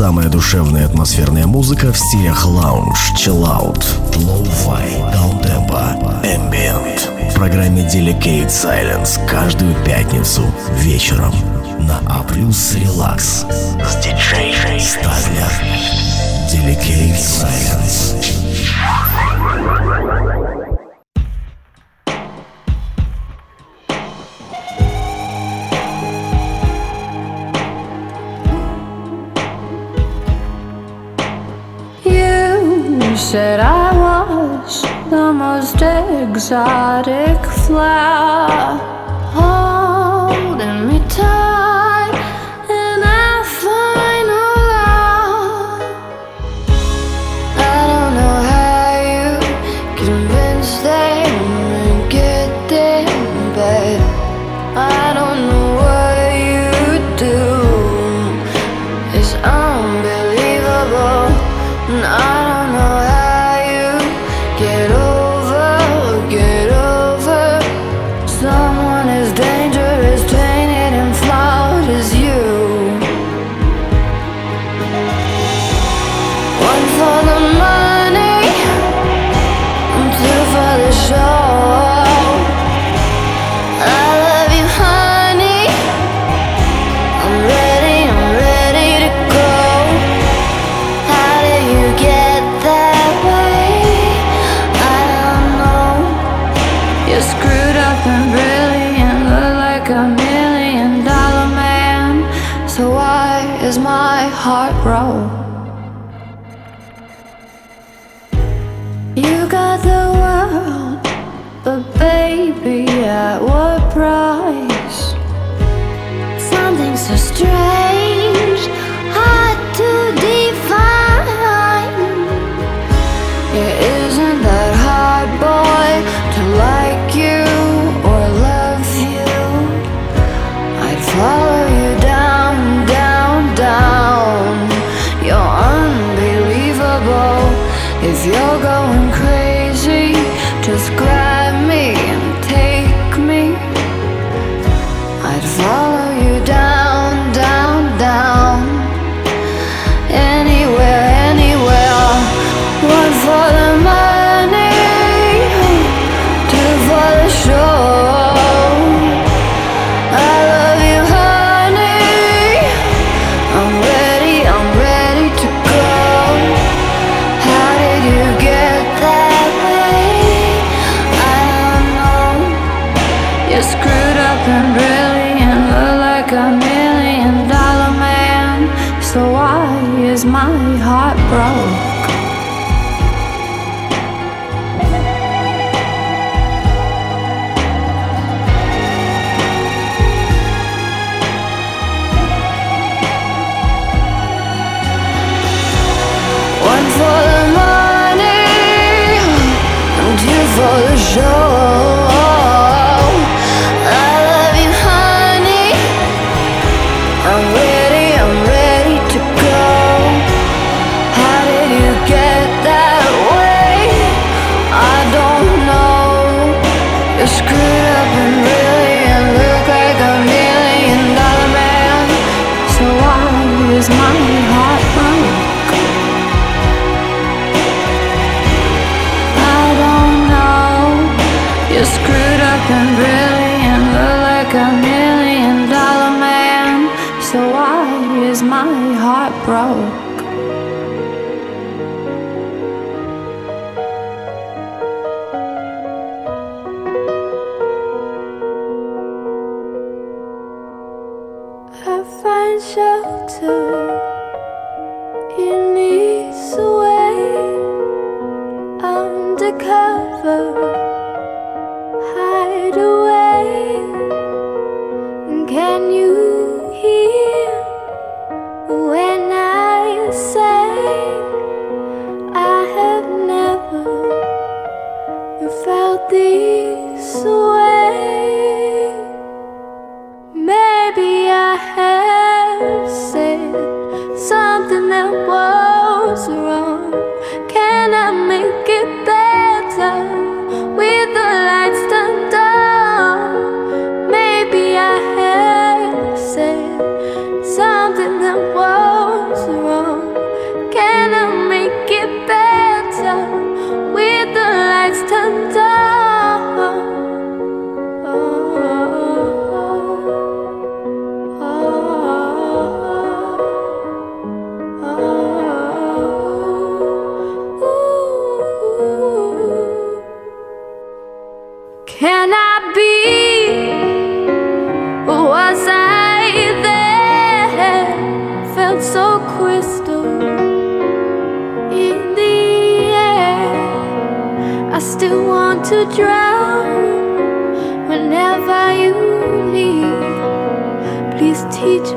Самая душевная атмосферная музыка в стилях лаунж, чиллаут, лоу-фай, даунтемпа, эмбиент. В программе Delicate Silence каждую пятницу вечером на А+. Релакс с диджей Стаглер. Delicate Silence. said I was the most exotic flower holding me tight.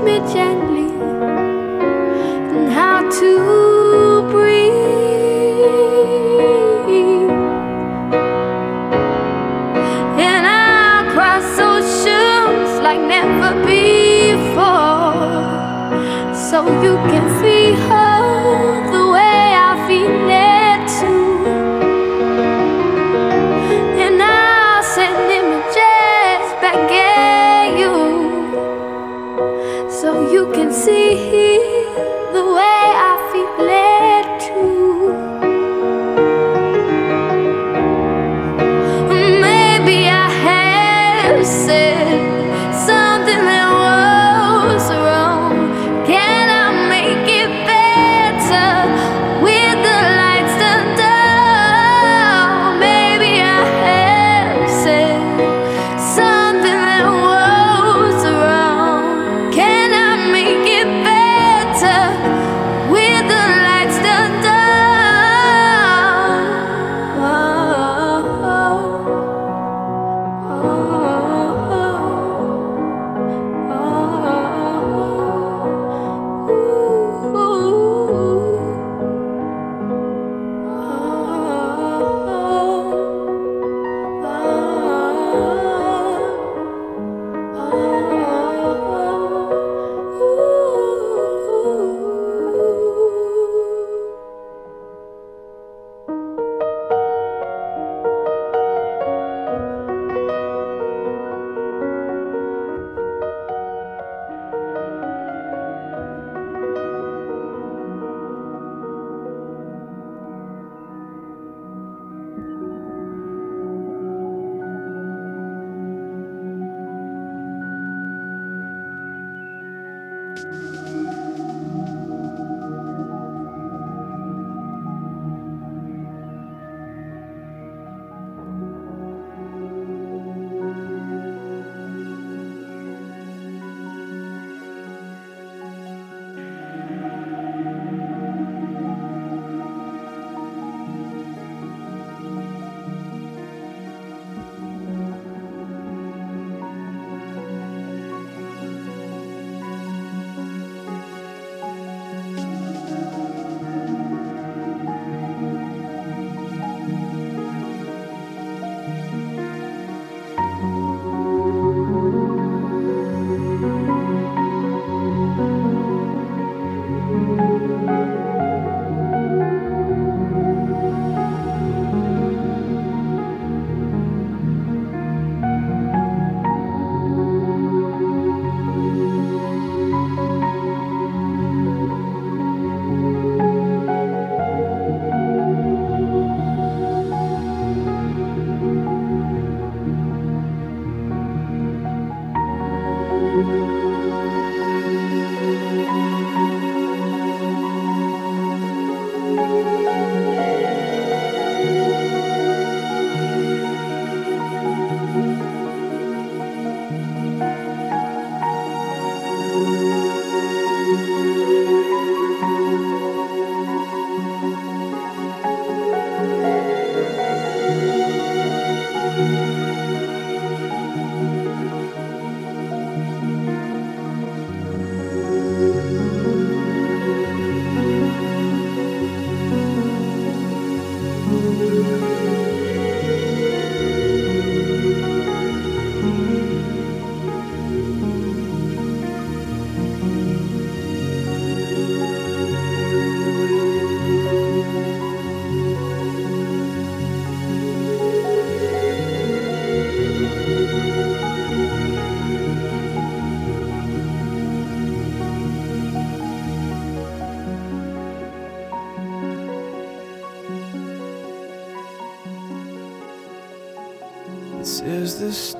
me gently.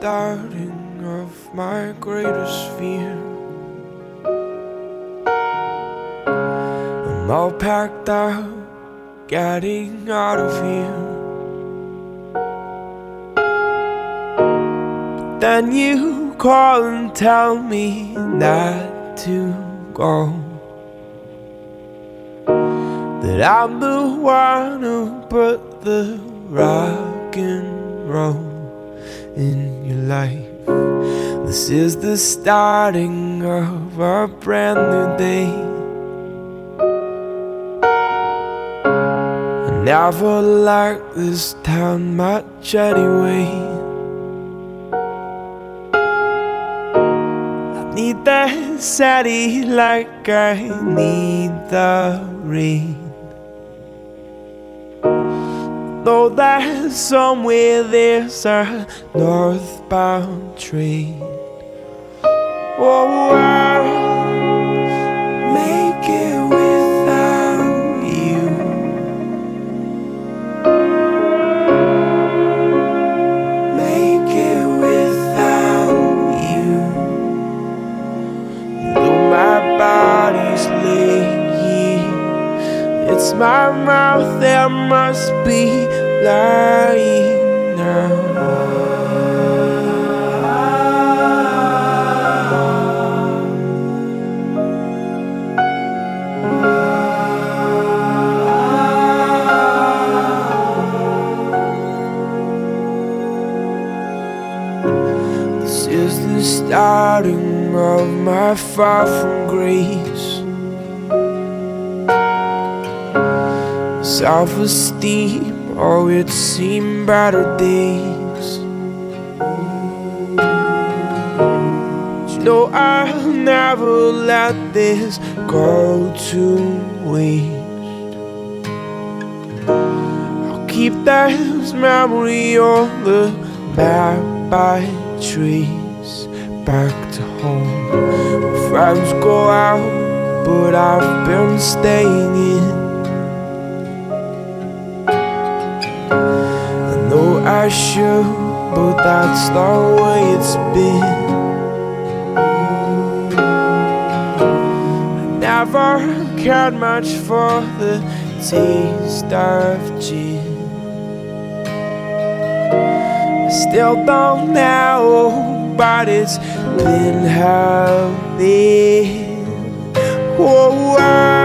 Starting of my greatest fear. I'm all packed up, getting out of here. But then you call and tell me not to go. that I'm the one who put the rock and roll in your life. This is the starting of a brand new day. I never liked this town much anyway. I need the city like I need the rain. Know that somewhere there's a northbound train. Oh, I'll my mouth that must be lying now. This is the starting of my far from grace. Self esteem, oh, it seemed better days. You know, I'll never let this go to waste. I'll keep that memory on the back by trees back to home. Friends go out, but I've been staying in. I should, but that's the way it's been. I never cared much for the taste of gin. Still don't know, but it's been happening. Whoa, I'll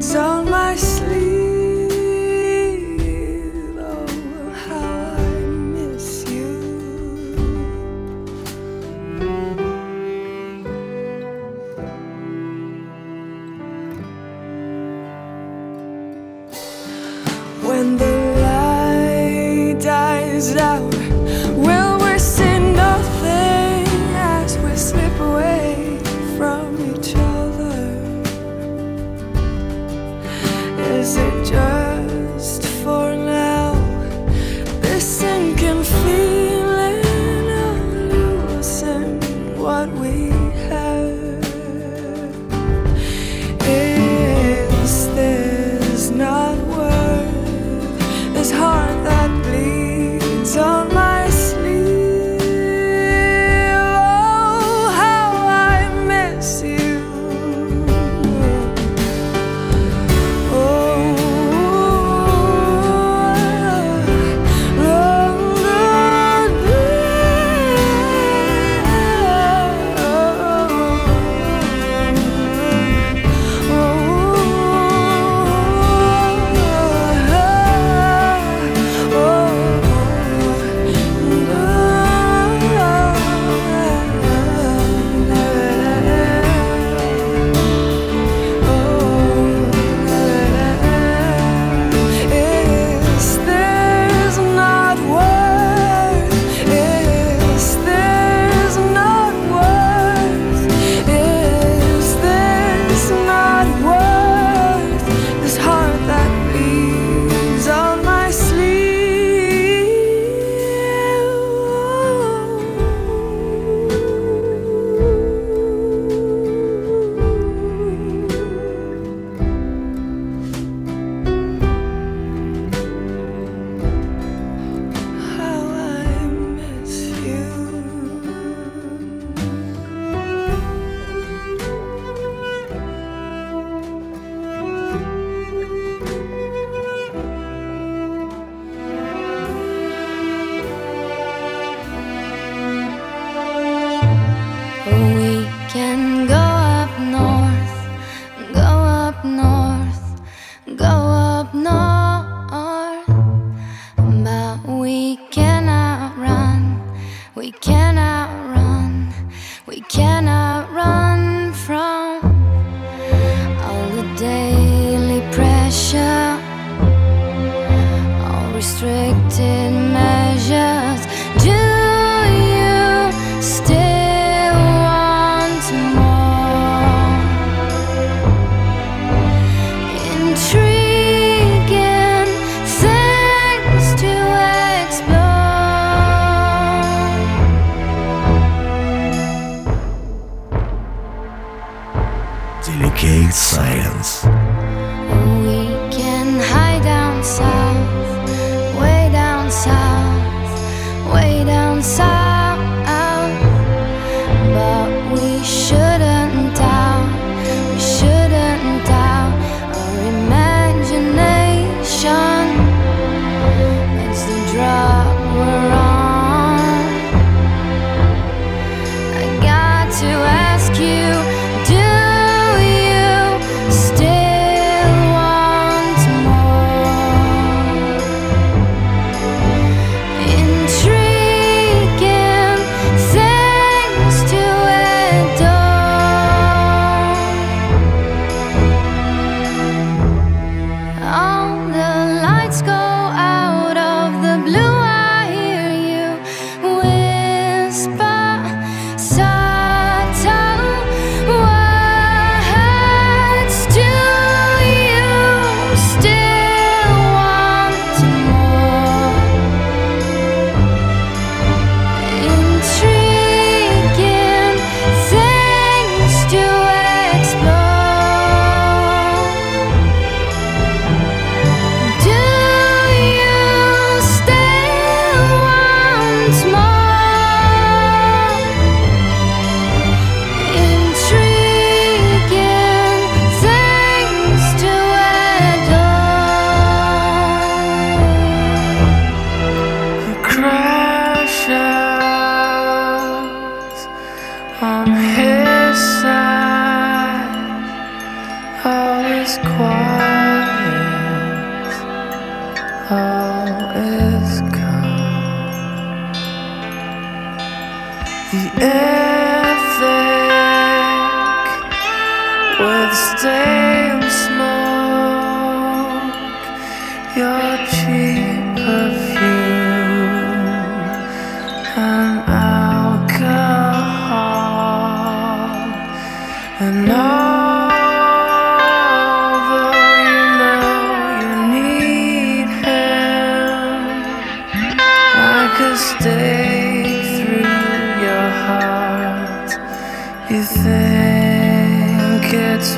what my have.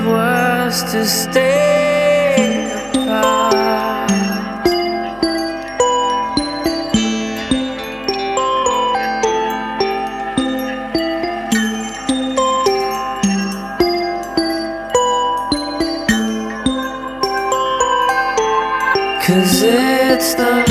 Worse to stay apart. Cause it's the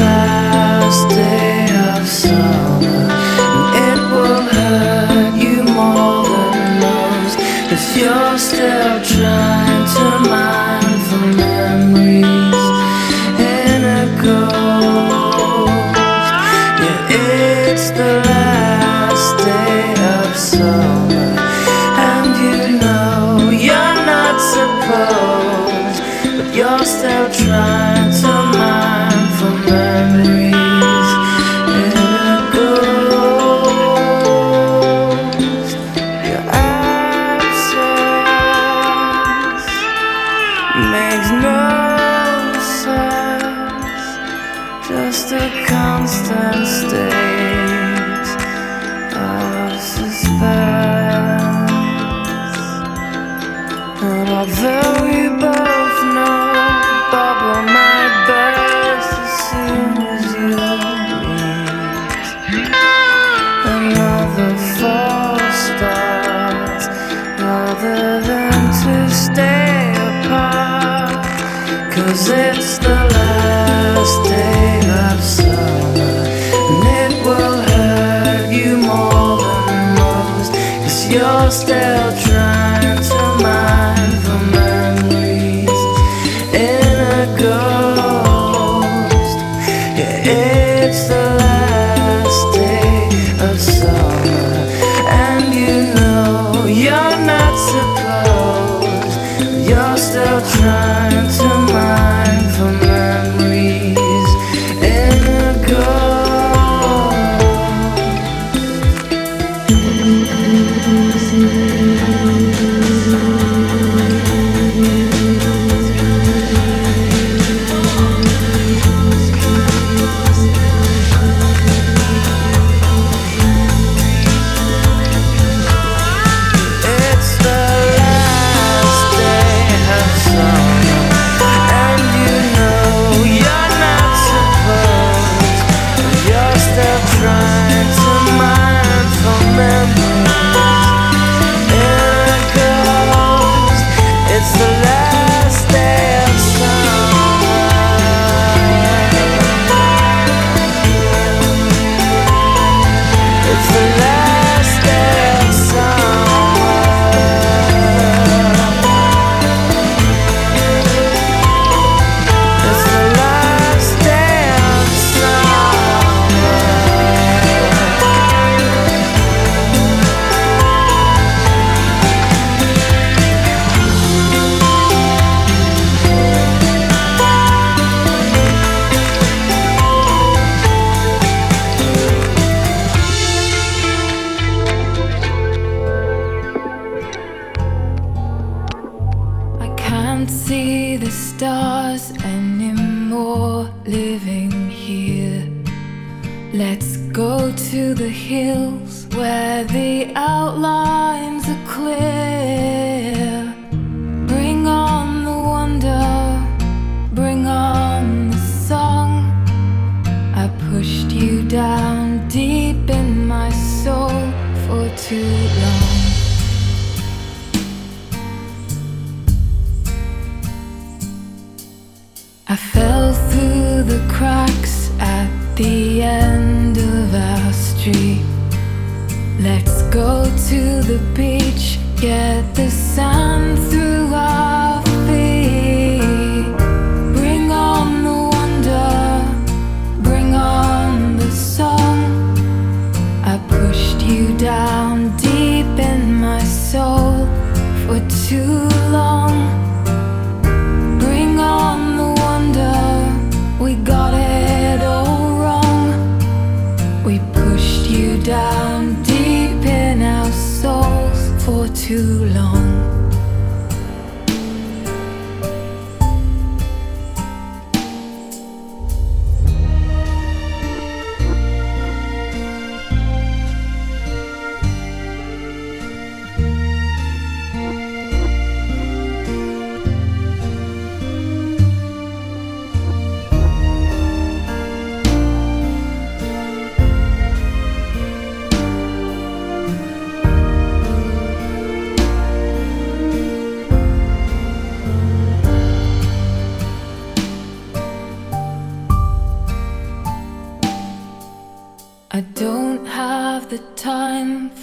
down deep in my soul for too long. I fell through the cracks at the end of our street. Let's go to the beach, get the sun.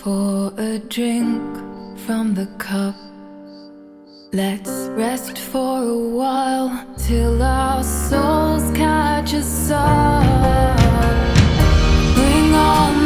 for a drink from the cup. Let's rest for a while till our souls catch us up. Bring on.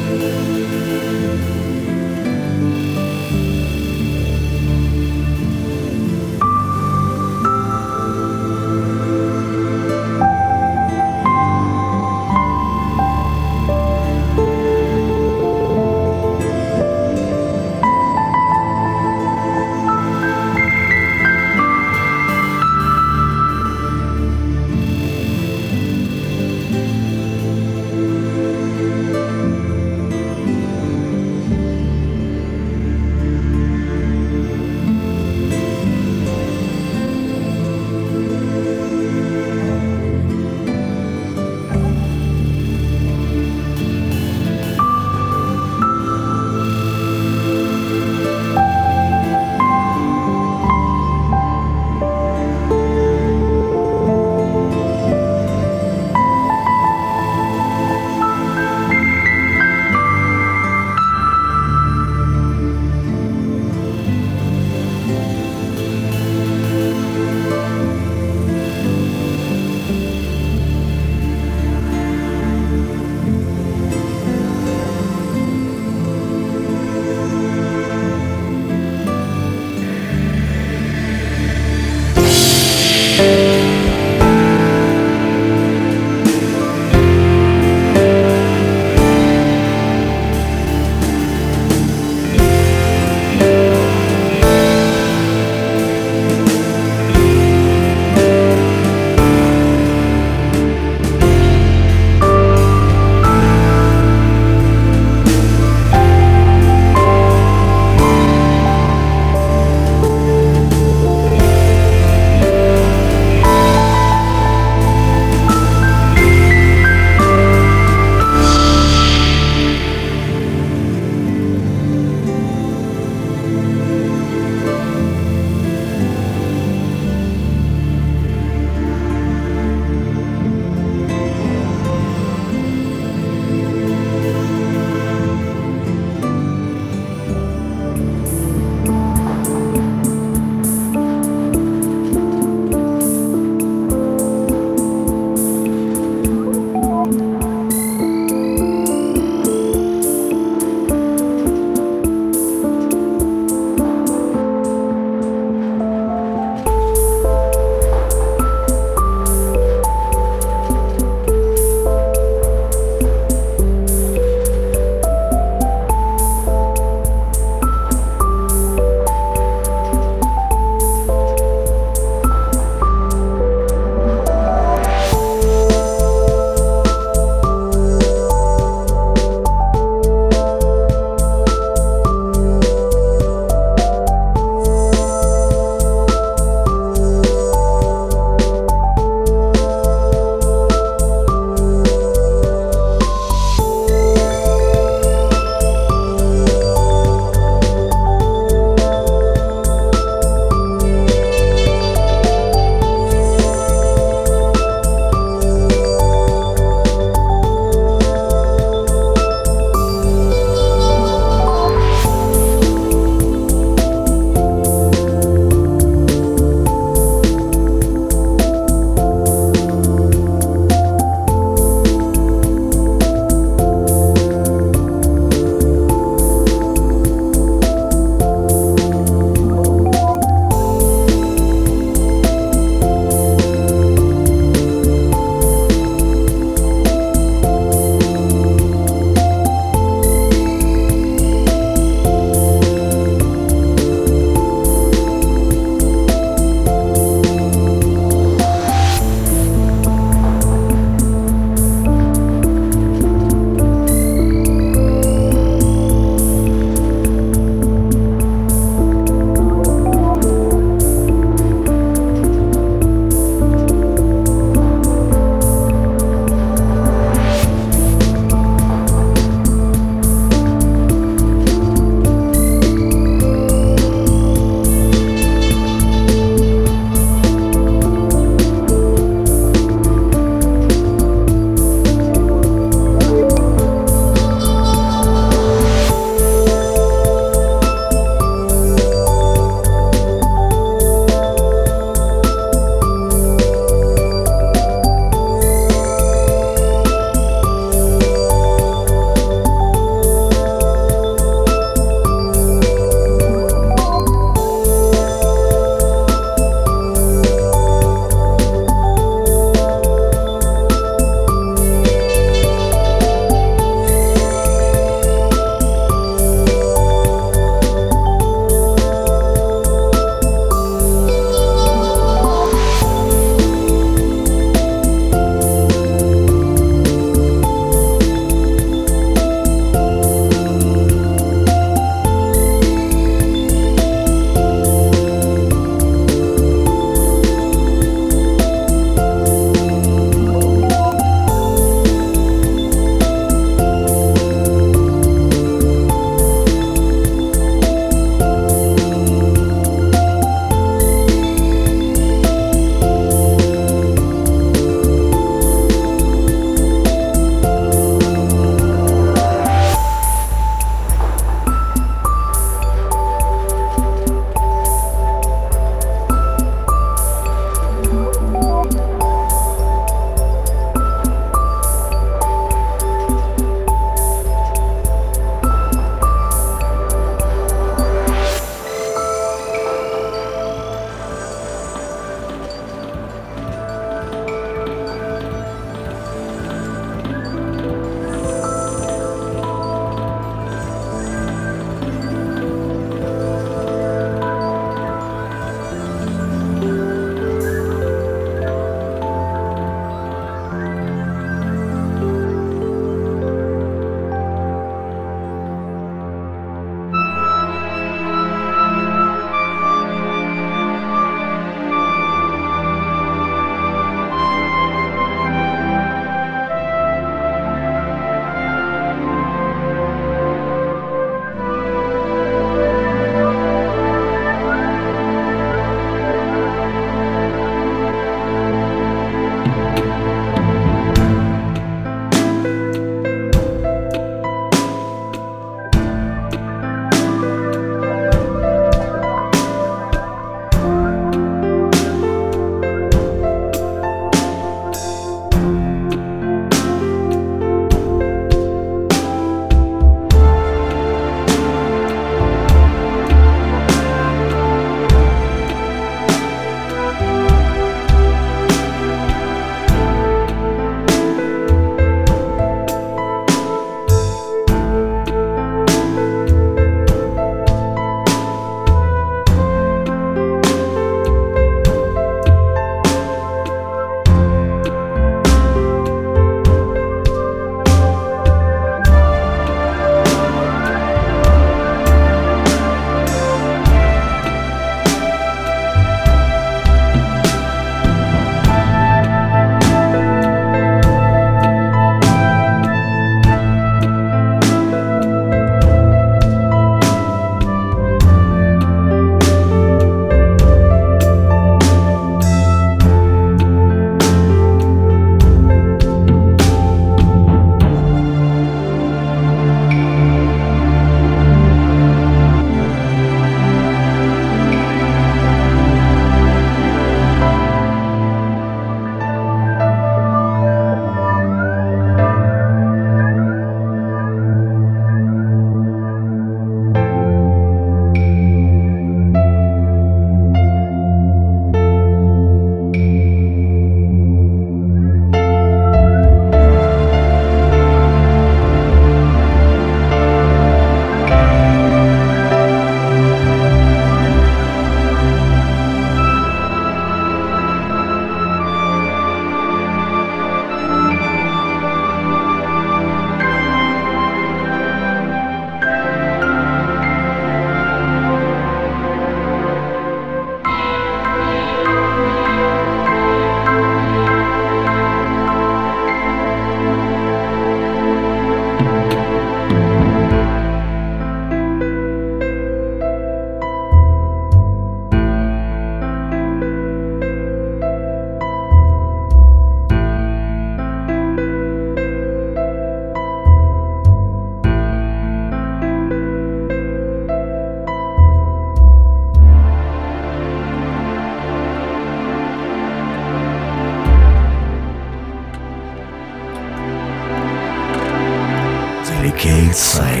Delicate